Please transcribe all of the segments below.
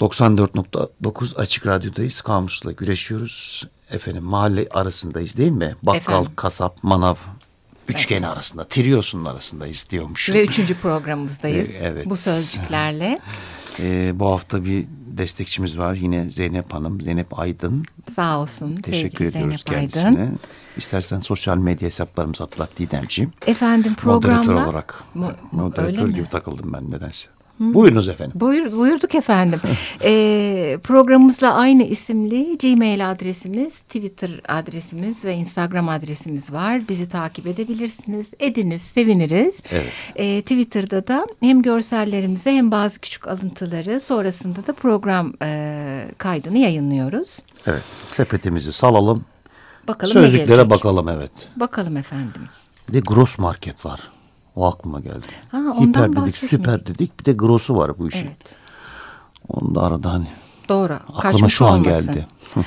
94.9 Açık Radyo'dayız. Kamusla güreşiyoruz. Efendim mahalle arasındayız değil mi? Bakkal, Efendim? kasap, manav üçgeni arasında, triosunun arasındayız diyormuş. Ve üçüncü programımızdayız. Evet. Bu sözcüklerle. Ee, bu hafta bir destekçimiz var. Yine Zeynep Hanım, Zeynep Aydın. Sağ olsun. Teşekkür ediyoruz Zeynep kendisine. Aydın. İstersen sosyal medya hesaplarımızı atlat Didemciğim. Efendim programda... Moderatör olarak. Mo- öyle Moderatör mi? gibi takıldım ben nedense. Buyurunuz efendim. Buyur, buyurduk efendim. Ee, programımızla aynı isimli Gmail adresimiz, Twitter adresimiz ve Instagram adresimiz var. Bizi takip edebilirsiniz. Ediniz, seviniriz. Evet. Ee, Twitter'da da hem görsellerimize hem bazı küçük alıntıları sonrasında da program e, kaydını yayınlıyoruz. Evet. Sepetimizi salalım. Bakalım ne Sözlüklere bakalım evet. Bakalım efendim. Bir de gross market var. O aklıma geldi. Ha, ondan Hiper dedik, süper dedik. Bir de gross'u var bu işin. Evet. Onu da arada hani Doğru. aklıma Kaçmış şu an geldi.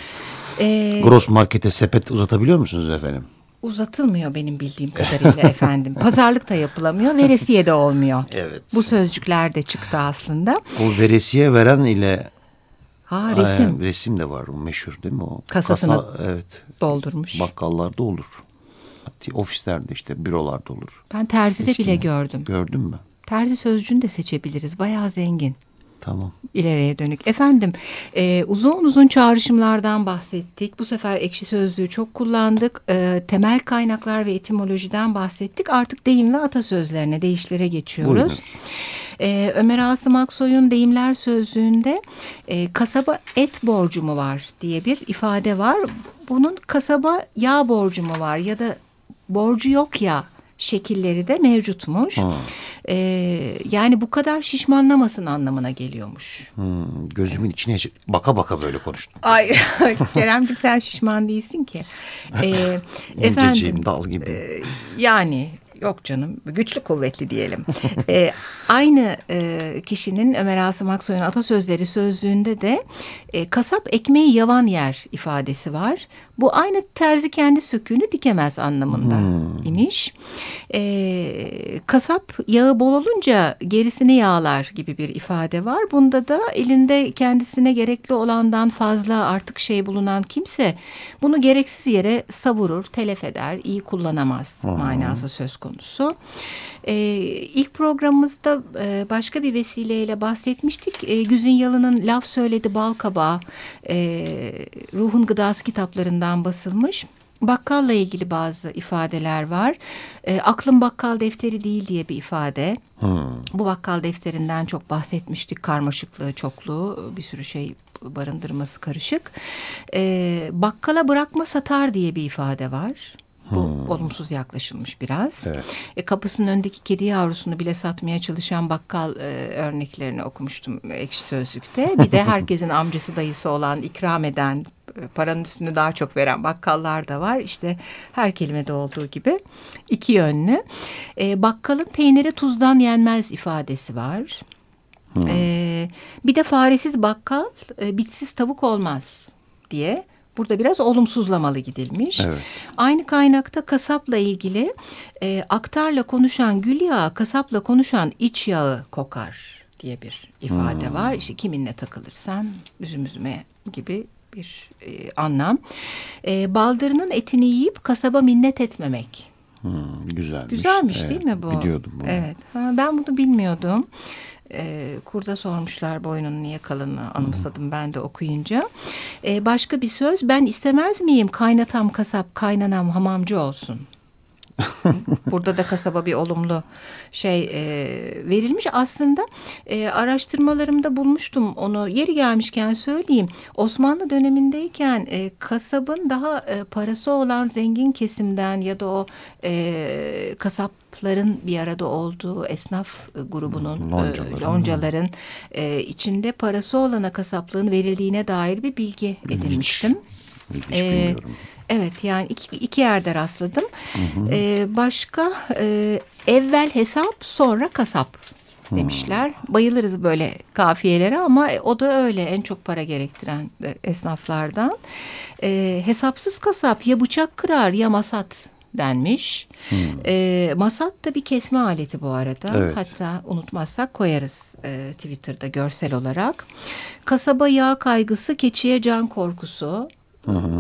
Ee, Gross markete sepet uzatabiliyor musunuz efendim? Uzatılmıyor benim bildiğim kadarıyla efendim. Pazarlık da yapılamıyor, veresiye de olmuyor. Evet. Bu sözcükler de çıktı aslında. O veresiye veren ile Ha resim Ee, resim de var. Meşhur değil mi o? Kasasını- Kasa, evet. doldurmuş. Bakkallarda olur. Ofislerde işte bürolarda olur. Ben terzide Eskiden. bile gördüm. Gördün mü? Terzi sözcüğünü de seçebiliriz. Bayağı zengin. Tamam. ileriye dönük. Efendim e, uzun uzun çağrışımlardan bahsettik. Bu sefer ekşi sözlüğü çok kullandık. E, temel kaynaklar ve etimolojiden bahsettik. Artık deyim ve atasözlerine, deyişlere geçiyoruz. Buyurunuz. E, Ömer Asım Aksoy'un deyimler sözlüğünde e, kasaba et borcu mu var diye bir ifade var. Bunun kasaba yağ borcu mu var ya da borcu yok ya şekilleri de mevcutmuş. Ha. E, yani bu kadar şişmanlamasın anlamına geliyormuş. Hmm, gözümün içine hiç- baka baka böyle konuştum. Ay Keremciğim sen şişman değilsin ki. E, efendim dal gibi. yani yok canım güçlü kuvvetli diyelim. Ee, aynı e, kişinin Ömer Asım Aksoy'un atasözleri sözlüğünde de e, kasap ekmeği yavan yer ifadesi var. Bu aynı terzi kendi söküğünü dikemez anlamında imiş. Ee, kasap yağı bol olunca gerisini yağlar gibi bir ifade var. Bunda da elinde kendisine gerekli olandan fazla artık şey bulunan kimse bunu gereksiz yere savurur, telef eder, iyi kullanamaz manası söz konusu. Ee, ilk programımızda e, başka bir vesileyle bahsetmiştik. E, Güzin Yalın'ın Laf Söyledi Bal Kabağı e, Ruhun Gıdası kitaplarından basılmış. Bakkalla ilgili bazı ifadeler var. E, aklım bakkal defteri değil diye bir ifade. Bu bakkal defterinden çok bahsetmiştik. Karmaşıklığı, çokluğu, bir sürü şey barındırması karışık. E, bakkala bırakma satar diye bir ifade var. Bu olumsuz yaklaşılmış biraz. Evet. E, kapısının önündeki kedi yavrusunu bile satmaya çalışan bakkal e, örneklerini okumuştum ekşi sözlükte. Bir de herkesin amcası dayısı olan ikram eden e, paranın üstünü daha çok veren bakkallar da var. İşte her kelimede olduğu gibi iki yönlü. E, bakkalın peyniri tuzdan yenmez ifadesi var. E, bir de faresiz bakkal e, bitsiz tavuk olmaz diye burada biraz olumsuzlamalı gidilmiş. Evet. Aynı kaynakta kasapla ilgili e, aktarla konuşan gül yağı, kasapla konuşan iç yağı kokar diye bir ifade var. İşte kiminle takılırsan üzüm üzüme gibi bir e, anlam. E, baldırının etini yiyip kasaba minnet etmemek. Hmm, güzelmiş. Güzelmiş Evet, değil mi bu? Biliyordum bunu. Evet. Ha, ben bunu bilmiyordum. Ee, kurda sormuşlar boynunun niye kalını anımsadım ben de okuyunca. Ee, başka bir söz ben istemez miyim kaynatam kasap kaynanam hamamcı olsun. Burada da kasaba bir olumlu şey e, verilmiş. Aslında e, araştırmalarımda bulmuştum onu. Yeri gelmişken söyleyeyim. Osmanlı dönemindeyken e, kasabın daha e, parası olan zengin kesimden ya da o e, kasapların bir arada olduğu esnaf e, grubunun, Loncaların. e, loncaların e, içinde parası olana kasaplığın verildiğine dair bir bilgi edinmiştim. Hiç Ee, bilmiyorum. Evet yani iki, iki yerde rastladım. Ee, başka e, evvel hesap sonra kasap demişler. Bayılırız böyle kafiyelere ama o da öyle en çok para gerektiren e, esnaflardan. Ee, hesapsız kasap ya bıçak kırar ya masat denmiş. E, masat da bir kesme aleti bu arada. Evet. Hatta unutmazsak koyarız e, Twitter'da görsel olarak. Kasaba yağ kaygısı, keçiye can korkusu.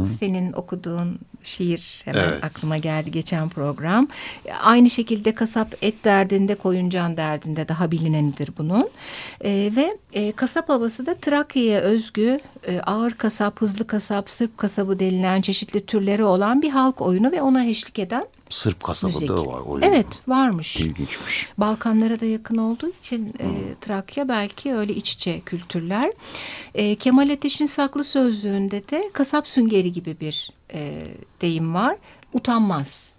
Senin okuduğun şiir hemen Evet. aklıma geldi geçen program. Aynı şekilde kasap et derdinde, koyun can derdinde daha bilinenidir bunun. E, ve e, kasap havası da Trakya'ya özgü e, ağır kasap, hızlı kasap, Sırp kasabı denilen çeşitli türleri olan bir halk oyunu ve ona eşlik eden Sırp kasabı müzik. da var. oyun. Evet varmış. İlginçmiş. Balkanlara da yakın olduğu için e, Trakya belki öyle iç içe kültürler. E, Kemal Ateş'in saklı sözlüğünde de kasap süngeri gibi bir e, deyim var. Utanmaz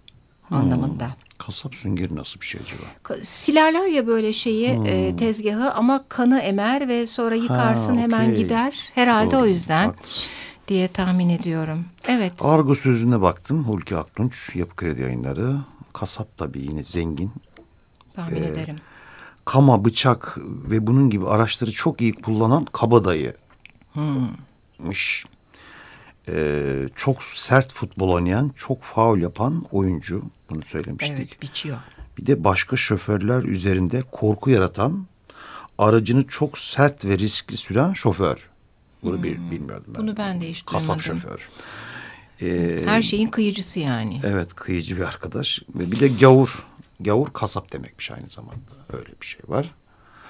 anlamında. Kasap süngeri nasıl bir şey acaba? Silerler ya böyle şeyi e, tezgahı ama kanı emer ve sonra yıkarsın hemen okey. gider. Herhalde Doğru, o yüzden haklısın. diye tahmin ediyorum. Evet. Argo sözüne baktım. Hulki Aktunç, Yapı Kredi Yayınları. Kasap tabii yine zengin. Tahmin Ee, ederim. Kama, bıçak ve bunun gibi araçları çok iyi kullanan kabadayı. mış. Ee, çok sert futbol oynayan, çok faul yapan oyuncu. Bunu söylemiştik. Evet biçiyor. Bir de başka şoförler üzerinde korku yaratan, aracını çok sert ve riskli süren şoför. Bunu bir, bilmiyordum ben. Bunu ben de hiç Kasap duymadım. şoför. Ee, Her şeyin kıyıcısı yani. Evet kıyıcı bir arkadaş. Bir de gavur. Gavur kasap demekmiş aynı zamanda. Öyle bir şey var.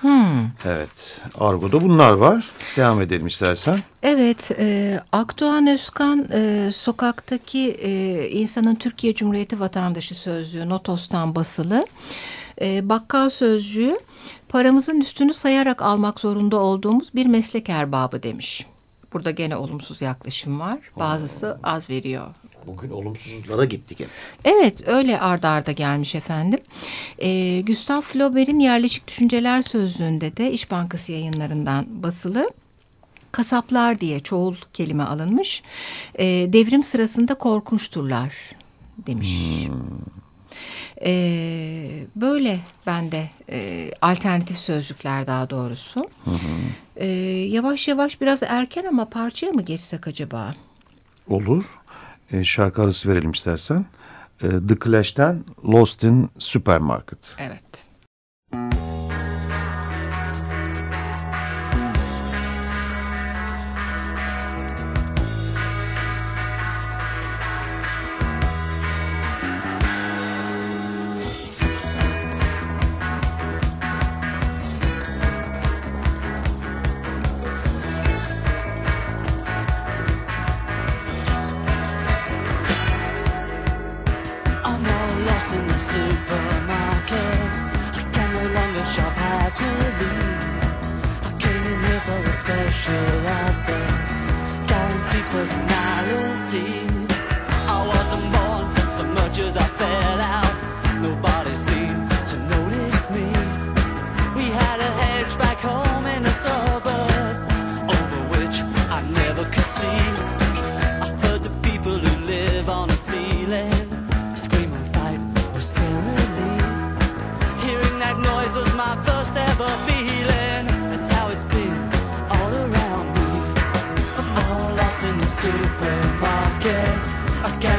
Hmm. Evet. Argo'da bunlar var. Devam edelim istersen. Evet, e, Akdoğan Özkan e, sokaktaki e, insanın Türkiye Cumhuriyeti vatandaşı sözlüğü Notos'tan basılı. E, bakkal sözcüğü paramızın üstünü sayarak almak zorunda olduğumuz bir meslek erbabı demiş. Burada gene olumsuz yaklaşım var. Bazısı az veriyor. Bugün olumsuzlara gittik hep. Evet öyle arda arda gelmiş efendim. Ee, Gustav Flaubert'in Yerleşik Düşünceler Sözlüğü'nde de İş Bankası yayınlarından basılı. Kasaplar diye çoğul kelime alınmış. Ee, devrim sırasında korkunçturlar demiş. Ee, böyle bende e, alternatif sözlükler daha doğrusu. Ee, yavaş yavaş biraz erken ama parçaya mı geçsek acaba? Olur. Ee, şarkı arası verelim istersen. Ee, The Clash'ten Lost in Supermarket. Evet. For a special offer, guaranteed personality. I wasn't born so much as I fell out. Nobody seemed to notice me. We had a hedge back home in a suburb, over which I never could see. I heard the people who live on the ceiling scream and fight scarily. Hearing that noise was my first ever feeling.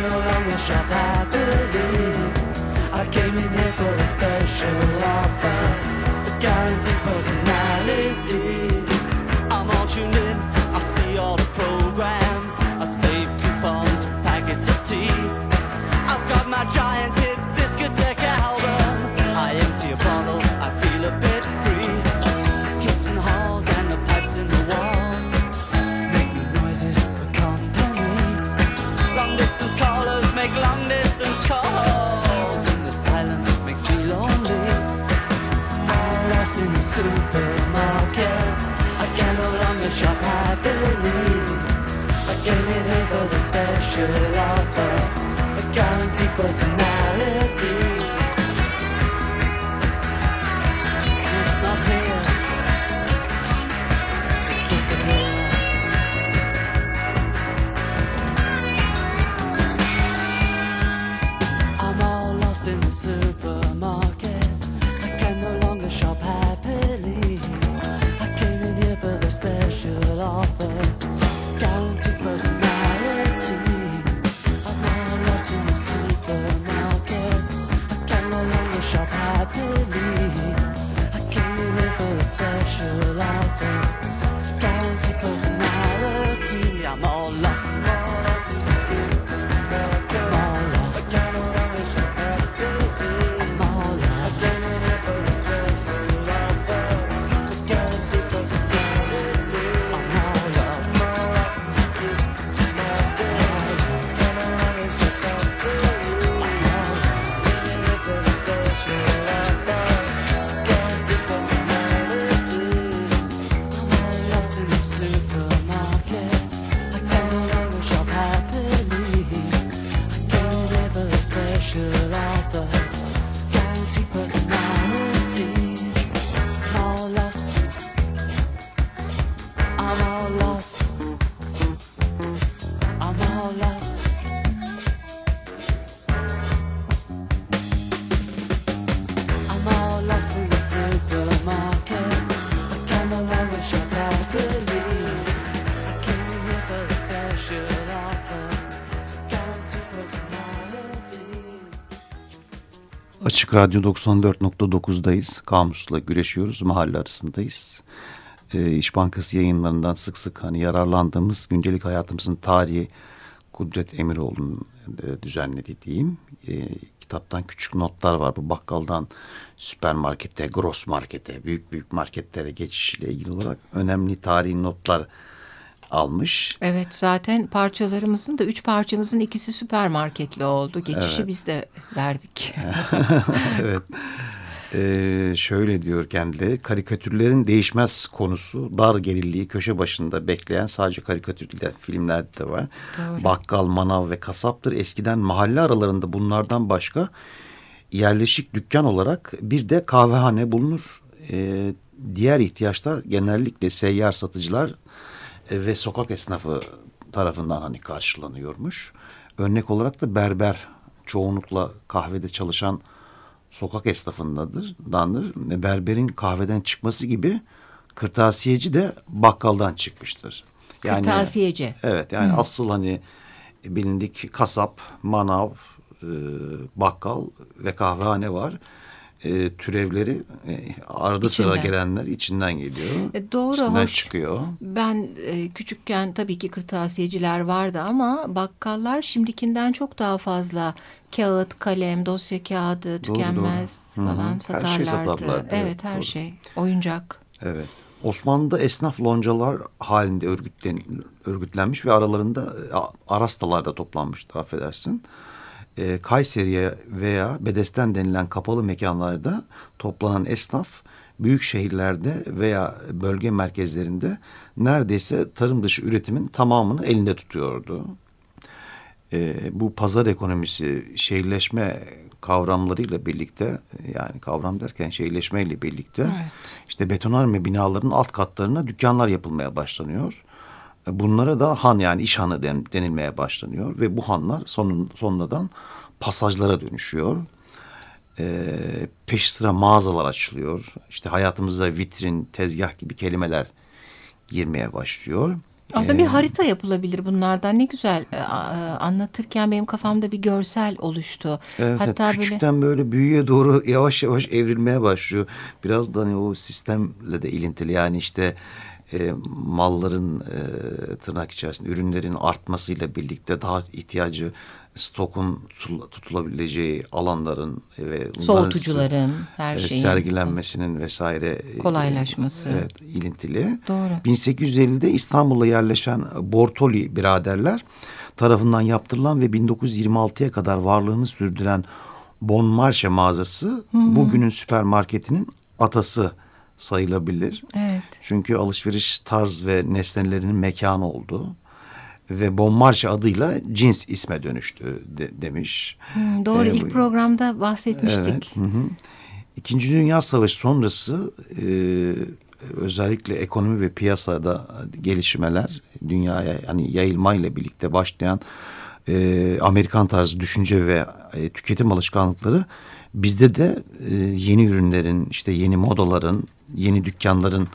Eu não me down. Açık Radyo 94.9'dayız. Kamusla güreşiyoruz. Mahalle arasındayız. E, İş Bankası yayınlarından sık sık hani yararlandığımız gündelik hayatımızın tarihi Kudret Emiroğlu'nun e, düzenlediği diyeyim. E, kitaptan küçük notlar var. Bu bakkaldan süpermarkete, gross markete, büyük büyük marketlere geçişiyle ilgili olarak önemli tarihi notlar almış. Evet zaten parçalarımızın da üç parçamızın ikisi süpermarketli oldu. Geçişi Evet. biz de verdik. evet. Ee, şöyle diyor kendileri karikatürlerin değişmez konusu dar gelirliği köşe başında bekleyen sadece karikatürler filmlerde de var. Doğru. Bakkal, manav ve kasaptır. Eskiden mahalle aralarında bunlardan başka yerleşik dükkan olarak bir de kahvehane bulunur. Ee, diğer ihtiyaçlar genellikle seyyar satıcılar e, ve sokak esnafı tarafından hani karşılanıyormuş. Örnek olarak da berber çoğunlukla kahvede çalışan sokak esnafındadır. Dandır. E, Berberin kahveden çıkması gibi kırtasiyeci de bakkaldan çıkmıştır. Kırtasiyeci. Evet yani asıl hani bilindik kasap, manav, e, bakkal ve kahvehane var. E, türevleri e, arada sıra İçinden. gelenler içinden geliyor. E, doğru, İçinden hoş. çıkıyor. Ben e, küçükken tabii ki kırtasiyeciler vardı ama bakkallar şimdikinden çok daha fazla kağıt, kalem, dosya kağıdı, tükenmez doğru. Hı hı. falan Her satarlardı. şey satarlardı, Evet her doğru. şey. Oyuncak. Evet. Osmanlı'da esnaf loncalar halinde örgütlen, örgütlenmiş ve aralarında e, arastalarda toplanmıştır affedersin. E, Kayseri'ye veya Bedesten denilen kapalı mekanlarda toplanan esnaf büyük şehirlerde veya bölge merkezlerinde neredeyse tarım dışı üretimin tamamını elinde tutuyordu. E, bu pazar ekonomisi şehirleşme kavramlarıyla birlikte yani kavram derken şehirleşmeyle birlikte Evet. işte betonarme binaların alt katlarına dükkanlar yapılmaya başlanıyor. Bunlara da han yani iş hanı den- denilmeye başlanıyor ve bu hanlar sonun, sonradan pasajlara dönüşüyor. E, peş sıra mağazalar açılıyor. İşte hayatımıza vitrin, tezgah gibi kelimeler girmeye başlıyor. Aslında bir harita yapılabilir bunlardan. Ne güzel e, a- anlatırken benim kafamda bir görsel oluştu. Evet, Hatta evet. böyle küçükten böyle büyüye doğru yavaş yavaş evrilmeye başlıyor. Biraz da hani o sistemle de ilintili yani işte e, malların e, tırnak içerisinde ürünlerin artmasıyla birlikte daha ihtiyacı stokun tutul- tutulabileceği alanların ve soğutucuların her e, şeyin sergilenmesinin vesaire e, Kolaylaşması. evet, ilintili. Doğru. 1850'de İstanbul'a yerleşen Bortoli biraderler tarafından yaptırılan ve 1926'ya kadar varlığını sürdüren Bon Marché mağazası bugünün süpermarketinin atası sayılabilir. Evet. Çünkü alışveriş tarz ve nesnelerinin mekanı oldu. Ve Bon Marché adıyla cins isme dönüştü de- demiş. Hmm, doğru Ee, ilk programda bahsetmiştik. Evet. Hı hı. İkinci Dünya Savaşı sonrası e, özellikle ekonomi ve piyasada gelişmeler dünyaya hani yayılmayla birlikte başlayan e, Amerikan tarzı düşünce ve e, tüketim alışkanlıkları bizde de e, yeni ürünlerin işte yeni modaların yeni dükkanların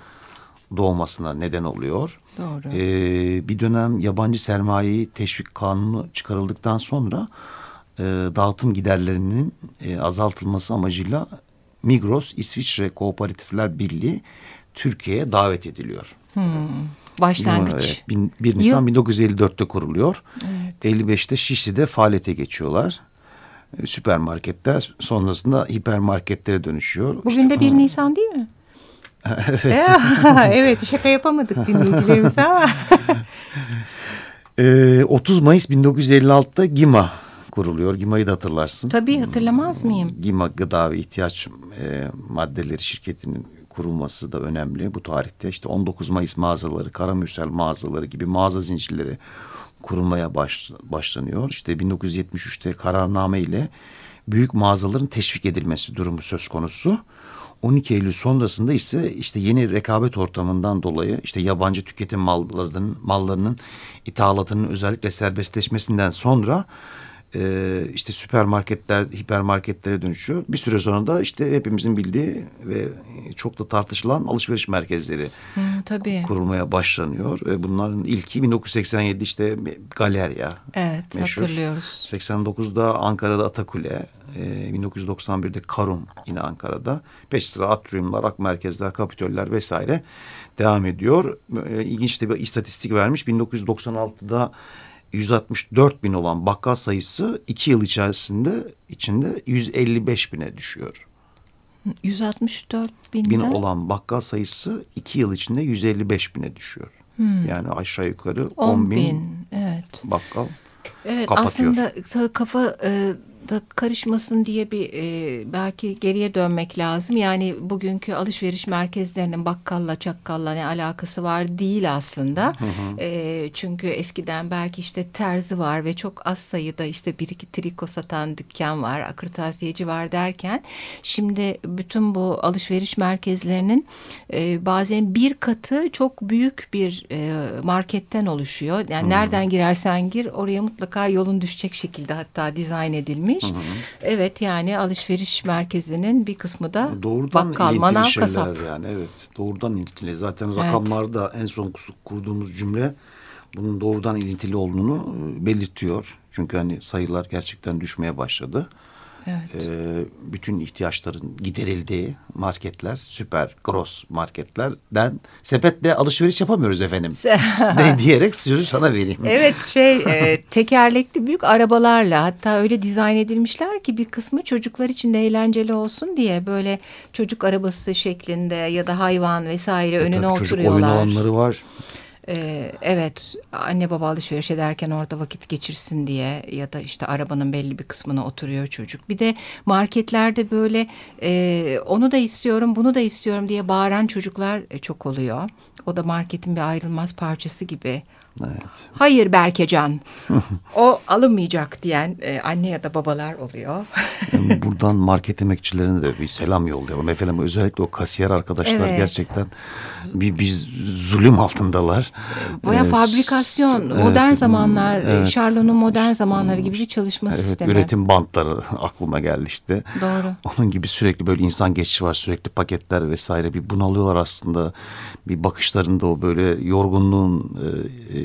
doğmasına neden oluyor. Doğru. Ee, bir dönem yabancı sermayeyi teşvik kanunu çıkarıldıktan sonra e, dağıtım giderlerinin e, azaltılması amacıyla Migros İsviçre Kooperatifler Birliği Türkiye'ye davet ediliyor. Başlangıç. Evet, bin- 1 Nisan 1954'te kuruluyor. 55'te Şişli'de faaliyete geçiyorlar. E, Süpermarketler sonrasında hipermarketlere dönüşüyor. Bugün İşte de 1 o- Nisan değil mi? Evet. evet şaka yapamadık dinleyicilerimize ama. Ee, 30 Mayıs 1956'da GİMA kuruluyor. GİMA'yı da hatırlarsın. Tabii hatırlamaz mıyım? GİMA Gıda ve İhtiyaç e, Maddeleri şirketinin kurulması da önemli bu tarihte. İşte 19 Mayıs mağazaları, Karamürsel mağazaları gibi mağaza zincirleri kurulmaya baş, başlanıyor. İşte 1973'te kararname ile büyük mağazaların teşvik edilmesi durumu söz konusu. 12 Eylül sonrasında ise işte yeni rekabet ortamından dolayı işte yabancı tüketim mallarının mallarının ithalatının özellikle serbestleşmesinden sonra e, işte süpermarketler, hipermarketlere dönüşüyor. Bir süre sonra da işte hepimizin bildiği ve çok da tartışılan alışveriş merkezleri Hı, tabii. kurulmaya başlanıyor. Ve bunların ilki 1987 işte Galerya. Evet meşhur. hatırlıyoruz. 89'da Ankara'da Atakule, e, 1991'de Karum yine Ankara'da. Peş sıra atriumlar, ak merkezler, kapitoller vesaire devam ediyor. E, ilginç de bir istatistik vermiş. 1996'da 164 bin olan bakkal sayısı iki yıl içerisinde içinde 155 bine düşüyor. 164 binden. Bin olan bakkal sayısı iki yıl içinde 155 bine düşüyor. Yani aşağı yukarı 10, 10 bin, bin. Evet. bakkal Evet kapatıyor. aslında kafa e, da karışmasın diye bir e, belki geriye dönmek lazım. Yani bugünkü alışveriş merkezlerinin bakkalla çakkalla ne alakası var değil aslında. E, çünkü eskiden belki işte terzi var ve çok az sayıda işte bir iki triko satan dükkan var, kırtasiyeci var derken şimdi bütün bu alışveriş merkezlerinin e, bazen bir katı çok büyük bir e, marketten oluşuyor. Yani nereden girersen gir oraya mutlaka yolun düşecek şekilde hatta dizayn edilmiş. Evet yani alışveriş merkezinin bir kısmı da Doğrudan bakkal, manav, kasap. yani evet doğrudan ilintili. Zaten rakamlarda en son kurduğumuz cümle bunun doğrudan ilintili olduğunu e, belirtiyor. Çünkü hani sayılar gerçekten düşmeye başladı. Evet. Ee, bütün ihtiyaçların giderildiği marketler, süper gross marketlerden sepetle alışveriş yapamıyoruz efendim. de diyerek sözü sana vereyim. Evet şey e, tekerlekli büyük arabalarla hatta öyle dizayn edilmişler ki bir kısmı çocuklar için de eğlenceli olsun diye böyle çocuk arabası şeklinde ya da hayvan vesaire önüne E, Tabii çocuk oyun oturuyorlar. alanları var. Ee, evet anne baba alışveriş ederken orada vakit geçirsin diye ya da işte arabanın belli bir kısmına oturuyor çocuk. Bir de marketlerde böyle e, onu da istiyorum bunu da istiyorum diye bağıran çocuklar e, çok oluyor. O da marketin bir ayrılmaz parçası gibi. Evet. Hayır Berkecan o alınmayacak diyen e, anne ya da babalar oluyor. Yani buradan market emekçilerine de bir selam yollayalım. Efendim özellikle o kasiyer arkadaşlar Evet. gerçekten bir, bir zulüm altındalar. Baya Ee, fabrikasyon, s- modern evet, zamanlar, e, evet. Charlot'un modern zamanları gibi bir çalışma Evet, sistemi. üretim bantları aklıma geldi işte. Doğru. Onun gibi sürekli böyle insan geçişi var. Sürekli paketler vesaire bir bunalıyorlar aslında. Bir bakışlarında o böyle yorgunluğun e, e,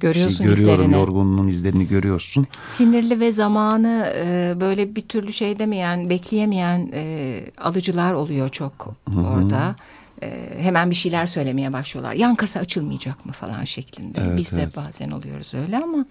Görüyorsun şey görüyorum izlerini. yorgunluğun izlerini görüyorsun. Sinirli ve zamanı e, böyle bir türlü şey demeyen, bekleyemeyen e, alıcılar oluyor çok orada. E, hemen bir şeyler söylemeye başlıyorlar. Yan kasa açılmayacak mı falan şeklinde. Evet, Biz de evet. bazen oluyoruz öyle ama.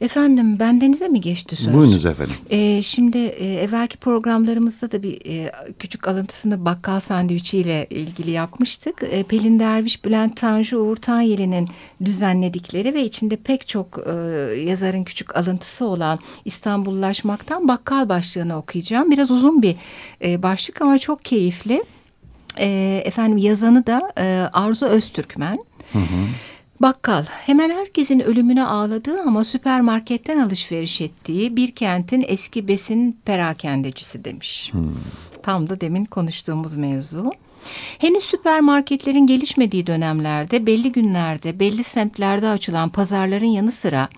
Efendim bendenize mi geçti söz? Buyurunuz efendim. Ee, şimdi e, evvelki programlarımızda da bir e, küçük alıntısını bakkal sandviçiyle ilgili yapmıştık. E, Pelin Derviş, Bülent Tanju, Uğur Tanyeli'nin düzenledikleri ve içinde pek çok e, yazarın küçük alıntısı olan İstanbullaşmaktan bakkal başlığını okuyacağım. Biraz uzun bir e, başlık ama çok keyifli. E, efendim yazanı da e, Arzu Öztürkmen. Bakkal hemen herkesin ölümüne ağladığı ama süpermarketten alışveriş ettiği bir kentin eski besin perakendecisi demiş. Tam da demin konuştuğumuz mevzu. Henüz süpermarketlerin gelişmediği dönemlerde belli günlerde belli semtlerde açılan pazarların yanı sıra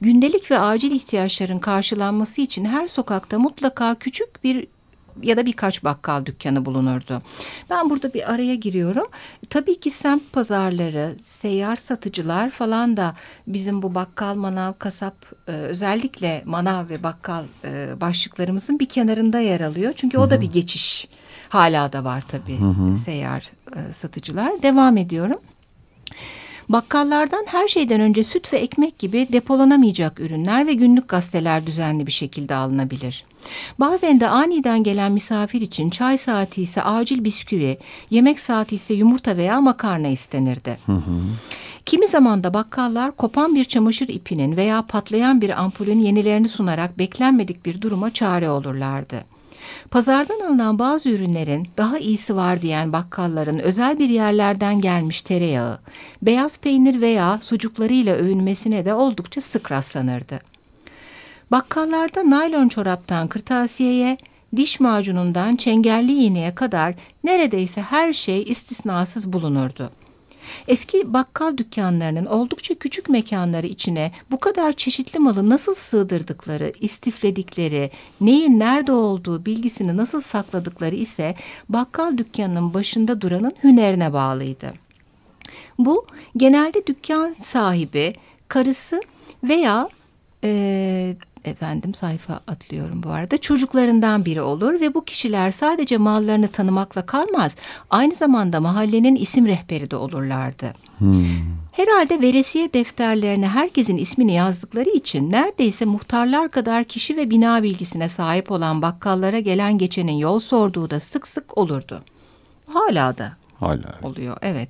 gündelik ve acil ihtiyaçların karşılanması için her sokakta mutlaka küçük bir ya da birkaç bakkal dükkanı bulunurdu. Ben burada bir araya giriyorum. Tabii ki semt pazarları, seyyar satıcılar falan da bizim bu bakkal, manav, kasap e, özellikle manav ve bakkal e, başlıklarımızın bir kenarında yer alıyor. Çünkü o da bir geçiş hala da var tabii seyyar e, satıcılar. Devam ediyorum. Bakkallardan her şeyden önce süt ve ekmek gibi depolanamayacak ürünler ve günlük gazeteler düzenli bir şekilde alınabilir. Bazen de aniden gelen misafir için çay saati ise acil bisküvi, yemek saati ise yumurta veya makarna istenirdi. Kimi zaman da bakkallar kopan bir çamaşır ipinin veya patlayan bir ampulün yenilerini sunarak beklenmedik bir duruma çare olurlardı. Pazardan alınan bazı ürünlerin daha iyisi var diyen bakkalların özel bir yerlerden gelmiş tereyağı, beyaz peynir veya sucuklarıyla övünmesine de oldukça sık rastlanırdı. Bakkallarda naylon çoraptan kırtasiyeye, diş macunundan çengelli iğneye kadar neredeyse her şey istisnasız bulunurdu. Eski bakkal dükkanlarının oldukça küçük mekanları içine bu kadar çeşitli malı nasıl sığdırdıkları, istifledikleri, neyin nerede olduğu bilgisini nasıl sakladıkları ise bakkal dükkanının başında duranın hünerine bağlıydı. Bu genelde dükkan sahibi, karısı veya e, efendim sayfa atlıyorum bu arada çocuklarından biri olur ve bu kişiler sadece mallarını tanımakla kalmaz aynı zamanda mahallenin isim rehberi de olurlardı. Herhalde veresiye defterlerine herkesin ismini yazdıkları için neredeyse muhtarlar kadar kişi ve bina bilgisine sahip olan bakkallara gelen geçenin yol sorduğu da sık sık olurdu. Hala da Hala. oluyor. Evet.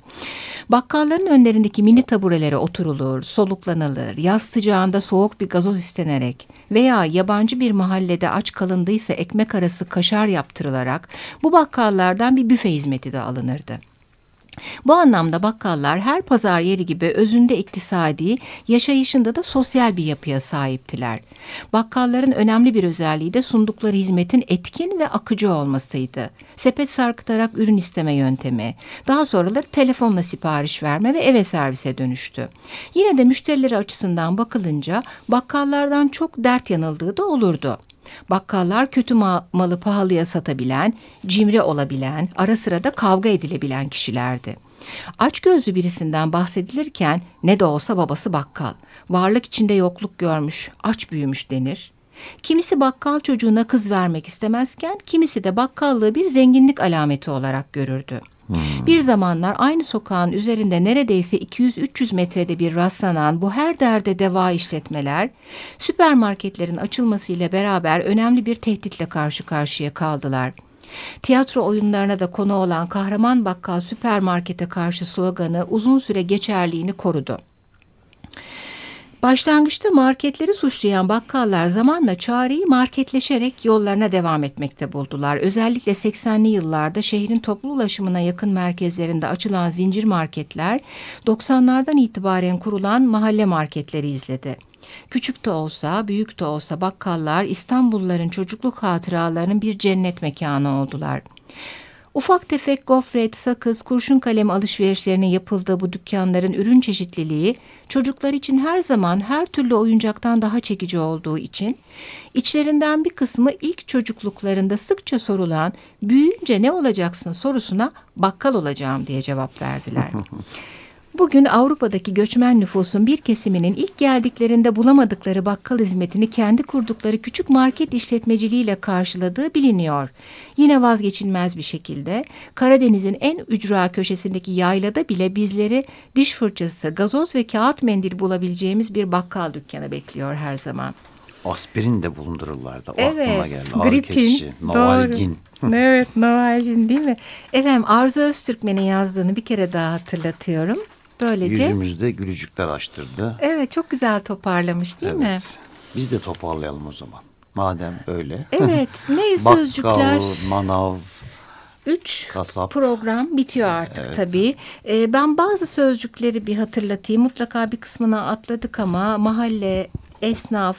Bakkalların önlerindeki mini taburelere oturulur, soluklanılır, yaz sıcağında soğuk bir gazoz istenerek veya yabancı bir mahallede aç kalındıysa ekmek arası kaşar yaptırılarak bu bakkallardan bir büfe hizmeti de alınırdı. Bu anlamda bakkallar her pazar yeri gibi özünde iktisadi, yaşayışında da sosyal bir yapıya sahiptiler. Bakkalların önemli bir özelliği de sundukları hizmetin etkin ve akıcı olmasıydı. Sepet sarkıtarak ürün isteme yöntemi, daha sonraları telefonla sipariş verme ve eve servise dönüştü. Yine de müşterileri açısından bakılınca bakkallardan çok dert yanıldığı da olurdu. Bakkallar kötü ma- malı pahalıya satabilen, cimri olabilen, ara sıra da kavga edilebilen kişilerdi. Açgözlü birisinden bahsedilirken ne de olsa babası bakkal, varlık içinde yokluk görmüş, aç büyümüş denir. Kimisi bakkal çocuğuna kız vermek istemezken kimisi de bakkallığı bir zenginlik alameti olarak görürdü. Bir zamanlar aynı sokağın üzerinde neredeyse 200-300 metrede bir rastlanan bu her derde deva işletmeler, süpermarketlerin açılmasıyla beraber önemli bir tehditle karşı karşıya kaldılar. Tiyatro oyunlarına da konu olan kahraman bakkal süpermarkete karşı sloganı uzun süre geçerliğini korudu. Başlangıçta marketleri suçlayan bakkallar zamanla çareyi marketleşerek yollarına devam etmekte buldular. Özellikle 80'li yıllarda şehrin toplu ulaşımına yakın merkezlerinde açılan zincir marketler 90'lardan itibaren kurulan mahalle marketleri izledi. Küçük de olsa, büyük de olsa bakkallar İstanbulluların çocukluk hatıralarının bir cennet mekanı oldular. Ufak tefek gofret, sakız, kurşun kalem alışverişlerinin yapıldığı bu dükkanların ürün çeşitliliği çocuklar için her zaman her türlü oyuncaktan daha çekici olduğu için içlerinden bir kısmı ilk çocukluklarında sıkça sorulan büyüyünce ne olacaksın sorusuna bakkal olacağım diye cevap verdiler. Bugün Avrupa'daki göçmen nüfusun bir kesiminin ilk geldiklerinde bulamadıkları bakkal hizmetini kendi kurdukları küçük market işletmeciliğiyle karşıladığı biliniyor. Yine vazgeçilmez bir şekilde Karadeniz'in en ücra köşesindeki yaylada bile bizleri diş fırçası, gazoz ve kağıt mendil bulabileceğimiz bir bakkal dükkanı bekliyor her zaman. Aspirin de bulundururlardı. O Evet, aklıma geldi. Ağrı gripin, kesici, Novalgin. evet, Novalgin değil mi? Efendim Arzu Öztürkmen'in yazdığını bir kere daha hatırlatıyorum. Böylece Yüzümüzde gülücükler açtırdı. evet çok güzel toparlamış değil mi? Evet. Biz de toparlayalım o zaman. Madem öyle. Evet, ne sözcükler? Bakkal, manav, Üç Kasap. program bitiyor artık tabii. Ee, ben bazı sözcükleri bir hatırlatayım. Mutlaka bir kısmına atladık ama mahalle, esnaf,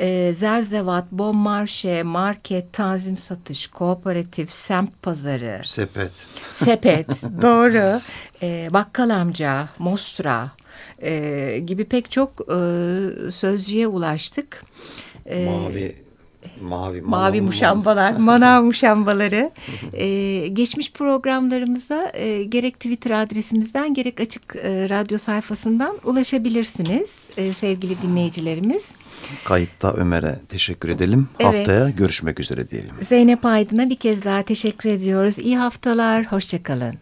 e, zerzevat, bon marşe, market, tanzim satış, kooperatif, semt pazarı, sepet. sepet, doğru, e, bakkal amca, mostra e, gibi pek çok e, sözcüğe ulaştık. E, Mavi, mavi, Mavi muşambalar, manav muşambaları. Ee, geçmiş programlarımıza e, gerek Twitter adresimizden gerek açık e, radyo sayfasından ulaşabilirsiniz e, sevgili dinleyicilerimiz. Kayıtta Ömer'e teşekkür edelim. Evet. Haftaya görüşmek üzere diyelim. Zeynep Aydın'a bir kez daha teşekkür ediyoruz. İyi haftalar, hoşçakalın.